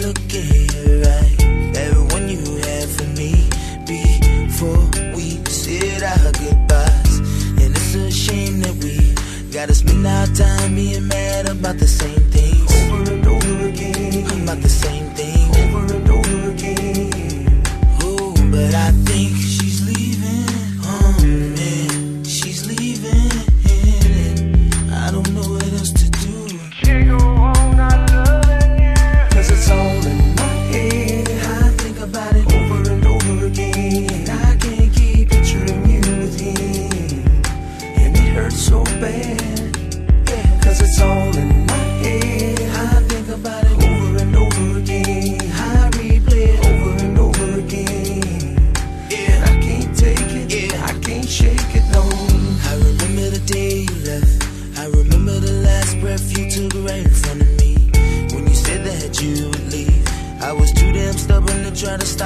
look in you had for me Before we said our goodbyes. And it's a shame that we Gotta spend our time being mad about the same things. Over and over again. About the same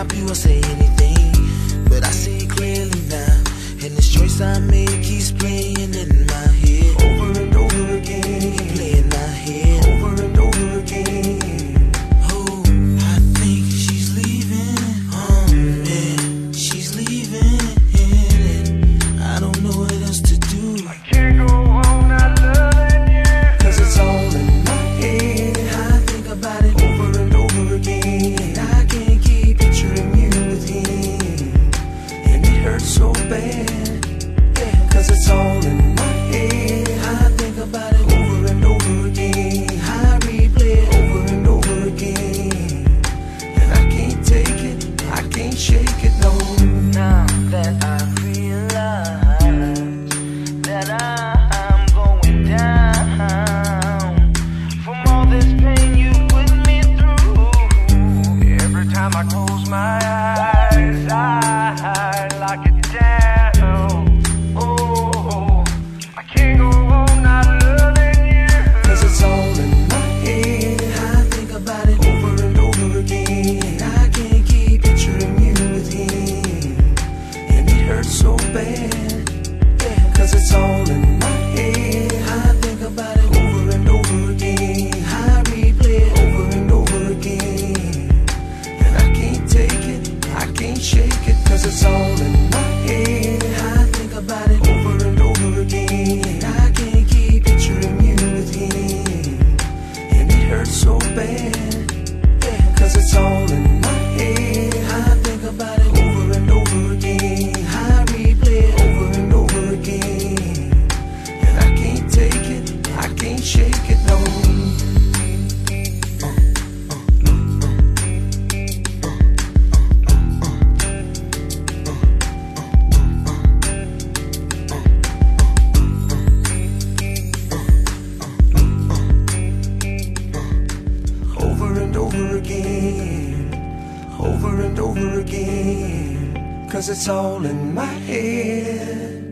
people were saying. it's on over again. Cause it's all in my head.